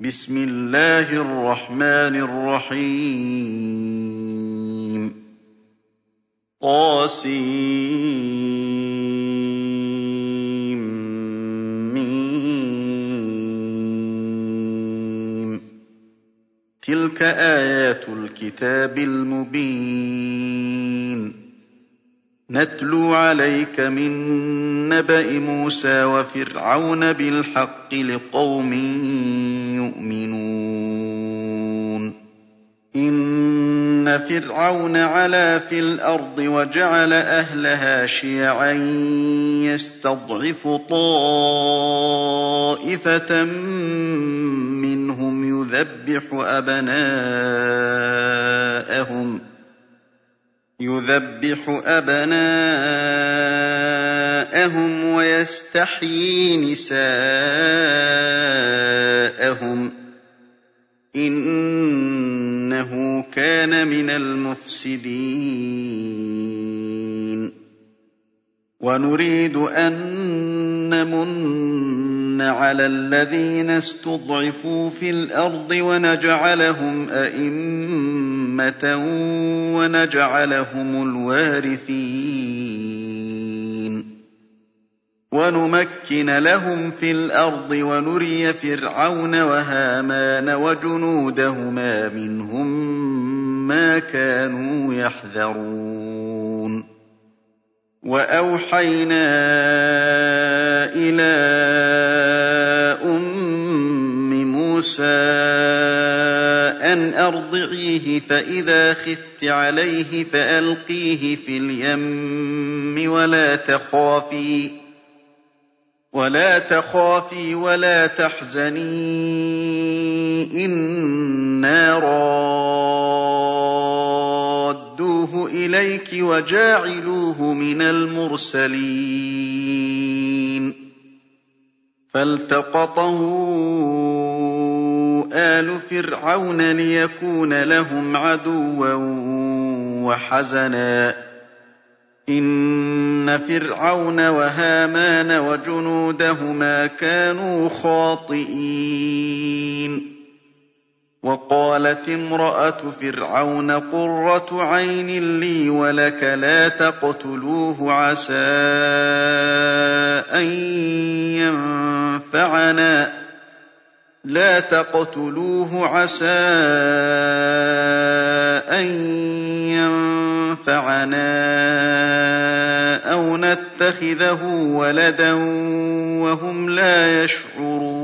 بِسْمِ اللَّهِ الرَّحْمَٰنِ الرَّحِيمِ. طسم تِلْكَ آيَاتُ الْكِتَابِ الْمُبِينِ. نَتْلُو عَلَيْكَ مِن نَّبَإِ مُوسَىٰ وَفِرْعَوْنَ بِالْحَقِّ لِقَوْمٍ يُؤْمِنُونَ إِنَّ فِرْعَوْنَ عَلَا فِي الْأَرْضِ وَجَعَلَ أَهْلَهَا شِيَعًا يَسْتَضْعِفُ طَائِفَةً مِّنْهُمْ يُذَبِّحُ أَبْنَاءَهُمْ وَيَسْتَحْيِي نِسَاءَهُمْ ۚ إِنَّهُ كَانَ مِنَ الْمُفْسِدِينَ وَنُرِيدُ أَن نَّمُنَّ عَلَى الَّذِينَ اسْتُضْعِفُوا فِي الْأَرْضِ وَنَجْعَلَهُمْ أَئِمَّةً وَنَجْعَلَهُمُ الْوَارِثِينَ. وَنُمَكِّنَ لَهُمْ فِي الْأَرْضِ وَنُرِيَ فِرْعَوْنَ وَهَامَانَ وَجُنُودَهُمَا مِنْهُم مَّا كَانُوا يَحْذَرُونَ. وَأَوْحَيْنَا إِلَىٰ أُمِّ مُوسَىٰ أَنْ أَرْضِعِيهِ فَإِذَا خِفْتِ عَلَيْهِ فَأَلْقِيهِ فِي الْيَمِّ وَلَا تَخَافِي وَلَا تَحْزَنِي إِنَّا رَادُّوهُ إِلَيْكِ وَجَاعِلُوهُ مِنَ الْمُرْسَلِينَ. فَالْتَقَطَهُ آلُ فِرْعَوْنَ لِيَكُونَ لَهُمْ عَدُوًّا وَحَزَنًا ۗ. إِنَّ فِرْعَوْنَ وَهَامَانَ وَجُنُودَهُمَا كَانُوا خَاطِئِينَ. وَقَالَتِ امْرَأَتُ فِرْعَوْنَ قُرَّةُ عَيْنٍ لِّي وَلَكَ لَا تَقْتُلُوهُ عَسَىٰ أَن يَنفَعَنَا أَوْ نَتَّخِذَهُ وَلَدًا وَهُمْ لَا يَشْعُرُونَ.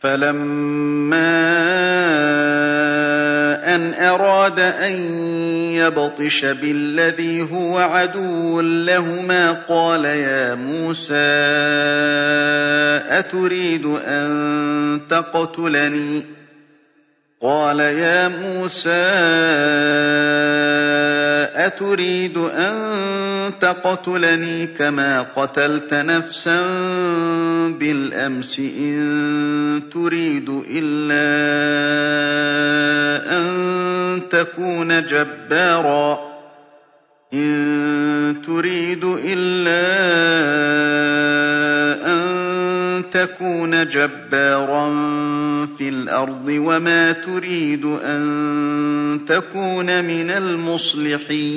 فلما أن أراد أن يبطش بالذي هو عدو لهما قال يا موسى أتريد أن تقتلني؟ قال يا موسى أتريد أن تقتلني كما قتلت نفسا بالأمس إن تريد إلا أن تكون جبارا. إن تريد إلا أن تكون جبارا في الأرض وما تريد أن تكون من المصلحين.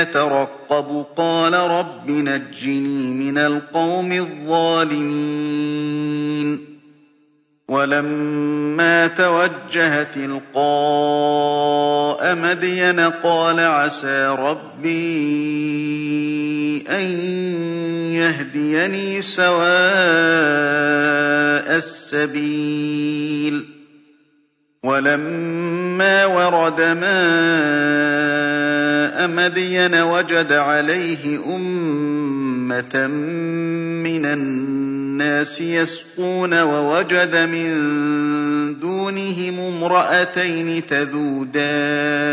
يترقب قال رب نجني من القوم الظالمين وَلَمَّا تَوَجَّهَ تِلْقَاءَ مَدْيَنَ قَالَ عَسَىٰ رَبِّي أَن يَهْدِيَنِي سَوَاءَ السَّبِيلِ وَلَمَّا وَرَدَ مَاءَ مَدْيَنَ وَجَدَ عَلَيْهِ أُمَّةً مِّنَ النَّاسِ يسقون ووجد من دونهم امرأتين تذودان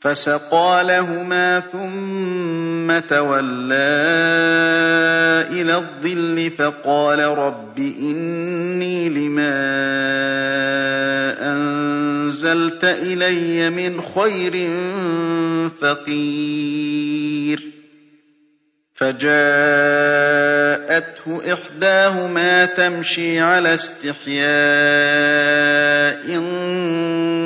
فَسَقَىٰ لَهُمَا ثُمَّ تَوَلَّىٰ إِلَى الظِّلِّ فَقَالَ رَبِّ إِنِّي لِمَا أَنزَلْتَ إِلَيَّ مِنْ خَيْرٍ فَقِيرٌ. فَجَاءَتْهُ إِحْدَاهُمَا تَمْشِي عَلَى اسْتِحْيَاءٍ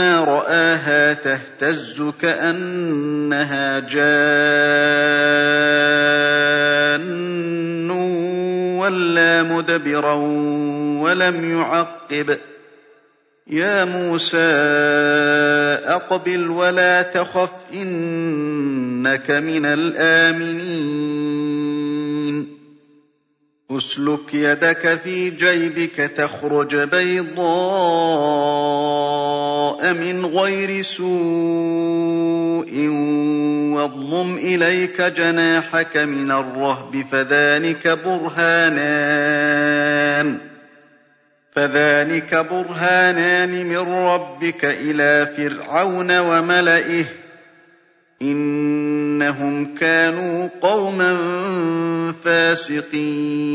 رَآهَا تَهْتَزُّ كَأَنَّهَا جَانٌّ وَلَّىٰ مُدْبِرًا وَلَمْ يُعَقِّبْ ۚ. يَا مُوسَىٰ أَقْبِلْ وَلَا تَخَفْ ۖ إِنَّكَ مِنَ الْآمِنِينَ. اسْلُكْ يَدَكَ فِي جَيْبِكَ تَخْرُجْ بَيْضَاءَ. مِنْ غَيْرِ سُوءٍ وَاضْمُمْ إِلَيْكَ جَنَاحَكَ مِنَ الرَّهْبِ فَذَانِكَ بُرْهَانَانِ مِن رَّبِّكَ إِلَىٰ فِرْعَوْنَ وَمَلَئِهِ ۚ إِنَّهُمْ كَانُوا قَوْمًا فَاسِقِينَ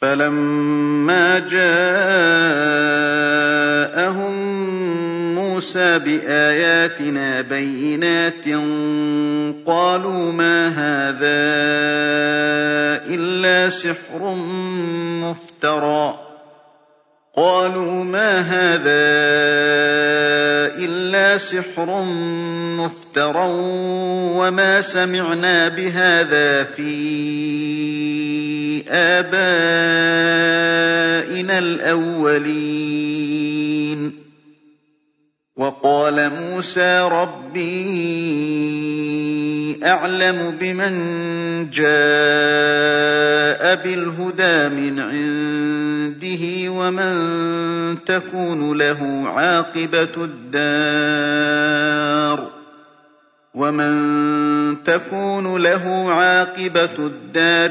فَلَمَّا جَاءَهُم مُّوسَىٰ بِآيَاتِنَا بَيِّنَاتٍ قَالُوا مَا هَٰذَا إِلَّا سِحْرٌ مُّفْتَرًى وَمَا سَمِعْنَا بِهَٰذَا فِي آبَائِنَا الْأَوَّلِينَ. وَقَالَ مُوسَىٰ رَبِّي أَعْلَمُ بِمَن جَاءَ بِالْهُدَىٰ مِنْ عِندِهِ وَمَن تَكُونُ لَهُ عَاقِبَةُ الدَّارِ. وَمَن تَكُونُ لَهُ عَاقِبَةُ الدَّارِ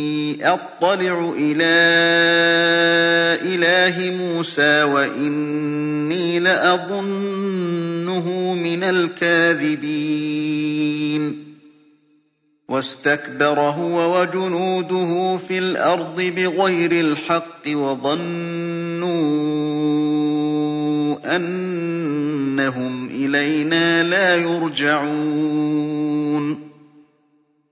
أطلع إلى إله موسى وإني لأظنه من الكاذبين. واستكبر هو وجنوده في الأرض بغير الحق وظنوا أنهم إلينا لا يرجعون.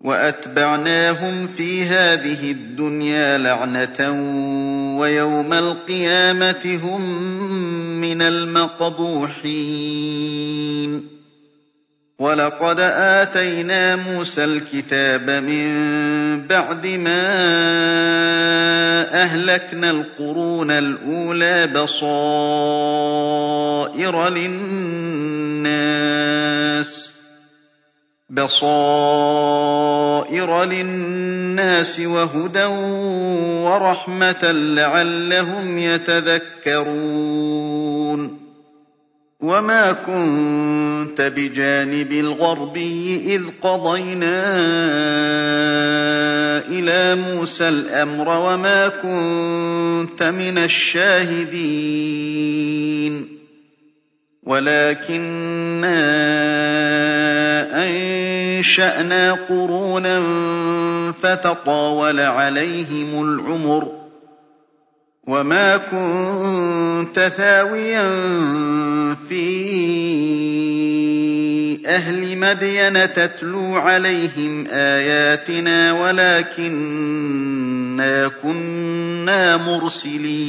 وَأَتْبَعْنَاهُمْ فِي هَٰذِهِ الدُّنْيَا لَعْنَةً وَيَوْمَ الْقِيَامَةِ هُم مِّنَ الْمَقْبُوحِينَ. وَلَقَدْ آتَيْنَا مُوسَى الْكِتَابَ مِن بَعْدِ مَا أَهْلَكْنَا الْقُرُونَ الْأُولَىٰ بَصَائِرَ لِلنَّاسِ. بَصَائِرَ لِلنَّاسِ وَهُدًى وَرَحْمَةً لَّعَلَّهُمْ يَتَذَكَّرُونَ. وَمَا كُنتَ بِجَانِبِ الْغَرْبِيِّ إِذْ قَضَيْنَا إِلَىٰ مُوسَى الْأَمْرَ وَمَا كُنتَ مِنَ الشَّاهِدِينَ. وَلَٰكِنَّا أَنشَأْنَا قُرُونًا فَتَطَاوَلَ عَلَيْهِمُ الْعُمُرُ ۚ وَمَا كُنتَ ثَاوِيًا فِي أَهْلِ مَدْيَنَ تَتْلُو عَلَيْهِمْ آيَاتِنَا وَلَٰكِنَّا كُنَّا مُرْسِلِينَ.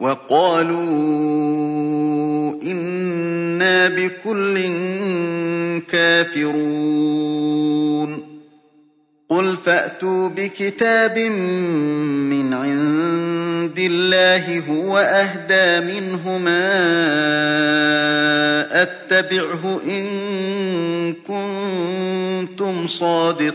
وَقَالُوا إِنَّا بِكُلٍّ كَافِرُونَ. قُلْ فَأْتُوا بِكِتَابٍ مِّنْ عِندِ اللَّهِ هُوَ أَهْدَىٰ مِنْهُمَا أَتَّبِعْهُ إِن كُنتُمْ صَادِقِينَ.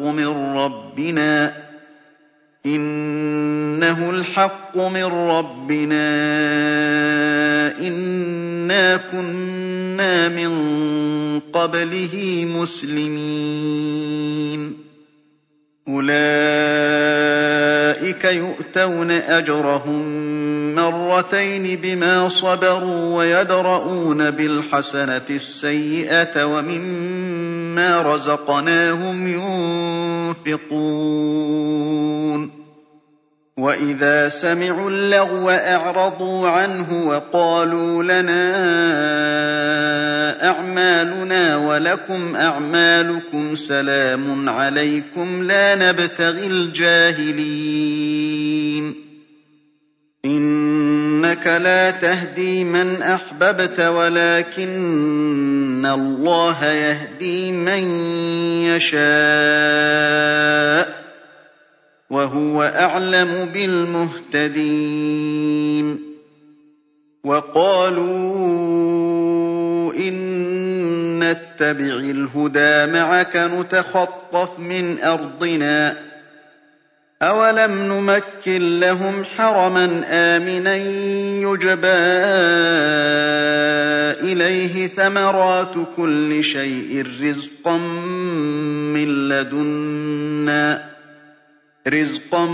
مِن رَّبِّنَا إِنَّهُ الْحَقُّ مِن رَّبِّنَا إِنَّا كُنَّا مِن قَبْلِهِ مُسْلِمِينَ. أُولَٰئِكَ يُؤْتَوْنَ أَجْرَهُم مَّرَّتَيْنِ بِمَا صَبَرُوا وَيَدْرَءُونَ بِالْحَسَنَةِ السَّيِّئَةَ وَمِمَّا رَزَقْنَاهُمْ يُنفِقُونَ وَإِذَا سَمِعُوا اللَّغْوَ أَعْرَضُوا عَنْهُ وَقَالُوا لَنَا أَعْمَالُنَا وَلَكُمْ أَعْمَالُكُمْ سَلَامٌ عَلَيْكُمْ لَا نَبْتَغِي الْجَاهِلِينَ إِنَّكَ لَا تَهْدِي مَنْ أَحْبَبْتَ وَلَٰكِنَّ اللَّهَ يَهْدِي مَن يَشَاءُ ۚ وَهُوَ أَعْلَمُ بِالْمُهْتَدِينَ وَقَالُوا إِن نَّتَّبِعِ الْهُدَىٰ مَعَكَ نُتَخَطَّفْ مِنْ أَرْضِنَا ۚ أَوَلَمْ نُمَكِّن لَّهُمْ حَرَمًا آمِنًا يُجْبَىٰ إِلَيْهِ ثَمَرَاتُ كُلِّ شَيْءٍ رِّزْقًا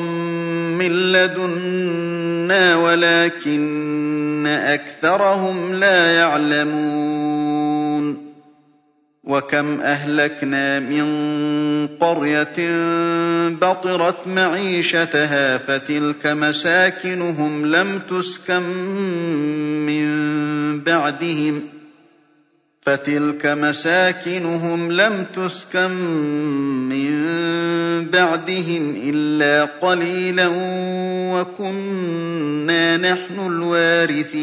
مِّن لَّدُنَّا وَلَٰكِنَّ أَكْثَرَهُمْ لَا يَعْلَمُونَ وَكَمْ أَهْلَكْنَا مِن قَرْيَةٍ بَطِرَتْ مَعِيشَتَهَا فَتِلْكَ مَسَاكِنُهُمْ لَمْ تُسْكَن مِّن بَعْدِهِمْ إِلَّا قَلِيلًا وَكُنَّا نَحْنُ الْوَارِثِينَ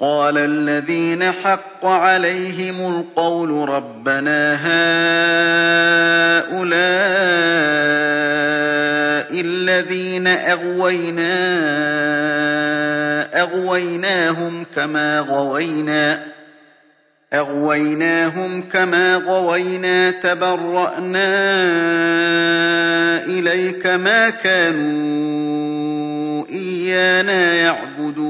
قَالَ الَّذِينَ حَقَّ عَلَيْهِمُ الْقَوْلُ رَبَّنَا هَٰؤُلَاءِ الَّذِينَ أَغْوَيْنَاهُمْ كَمَا غَوَيْنَا تَبَرَّأْنَا إِلَيْكَ مَا كَانُوا إِيَّانَا يَعْبُدُونَ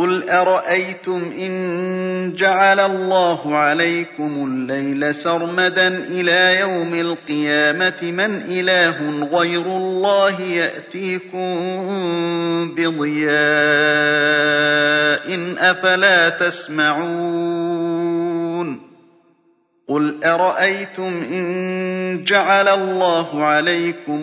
قُلْ أَرَأَيْتُمْ إِن جَعَلَ اللَّهُ عَلَيْكُمُ اللَّيْلَ سَرْمَدًا إِلَىٰ يَوْمِ الْقِيَامَةِ مَنْ إِلَٰهٌ غَيْرُ اللَّهِ يَأْتِيكُم بِضِيَاءٍ ۖ أَفَلَا تَسْمَعُونَ قُلْ أَرَأَيْتُمْ إِن جَعَلَ اللَّهُ عَلَيْكُمُ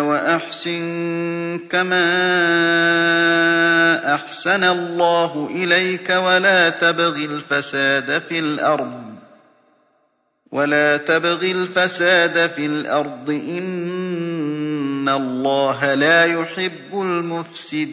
وَأَحْسِن كَمَا أَحْسَنَ اللَّهُ إِلَيْكَ وَلَا تَبْغِ الْفَسَادَ فِي الْأَرْضِ ۖ إِنَّ اللَّهَ لَا يُحِبُّ الْمُفْسِدِينَ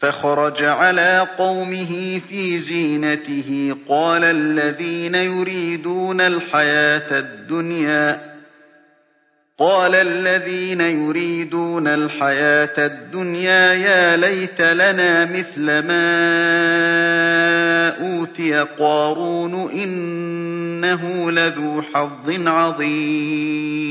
فخرج على قومه في زينته. قال الذين يريدون الحياة الدنيا قال الذين يريدون الحياة الدنيا يا ليت لنا مثل ما أوتي قارون إنه لذو حظ عظيم.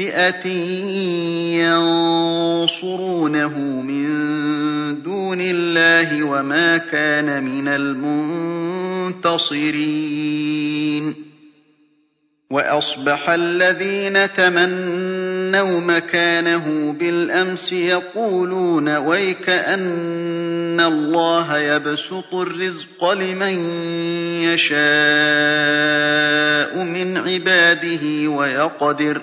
فِئَةٍ يَنصُرُونَهُ مِن دُونِ اللَّهِ وَمَا كَانَ مِنَ الْمُنتَصِرِينَ وَأَصْبَحَ الَّذِينَ تَمَنَّوْا مَكَانَهُ بِالْأَمْسِ يَقُولُونَ وَيْكَأَنَّ اللَّهَ يَبْسُطُ الرِّزْقَ لِمَن يَشَاءُ مِنْ عِبَادِهِ وَيَقْدِرُ ۖ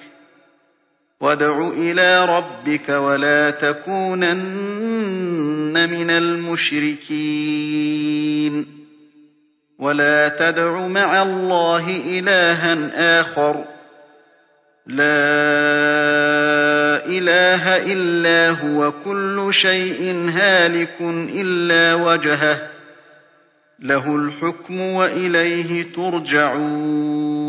وَادْعُ إِلَىٰ رَبِّكَ وَلَا تَكُونَنَّ مِنَ الْمُشْرِكِينَ. وَلَا تَدْعُ مَعَ اللَّهِ إِلَٰهًا آخَرَ ۘ. لَا إِلَٰهَ إِلَّا هُوَ ۚ كُلُّ شَيْءٍ هَالِكٌ إِلَّا وَجْهَهُ ۚ. لَهُ الْحُكْمُ وَإِلَيْهِ تُرْجَعُونَ.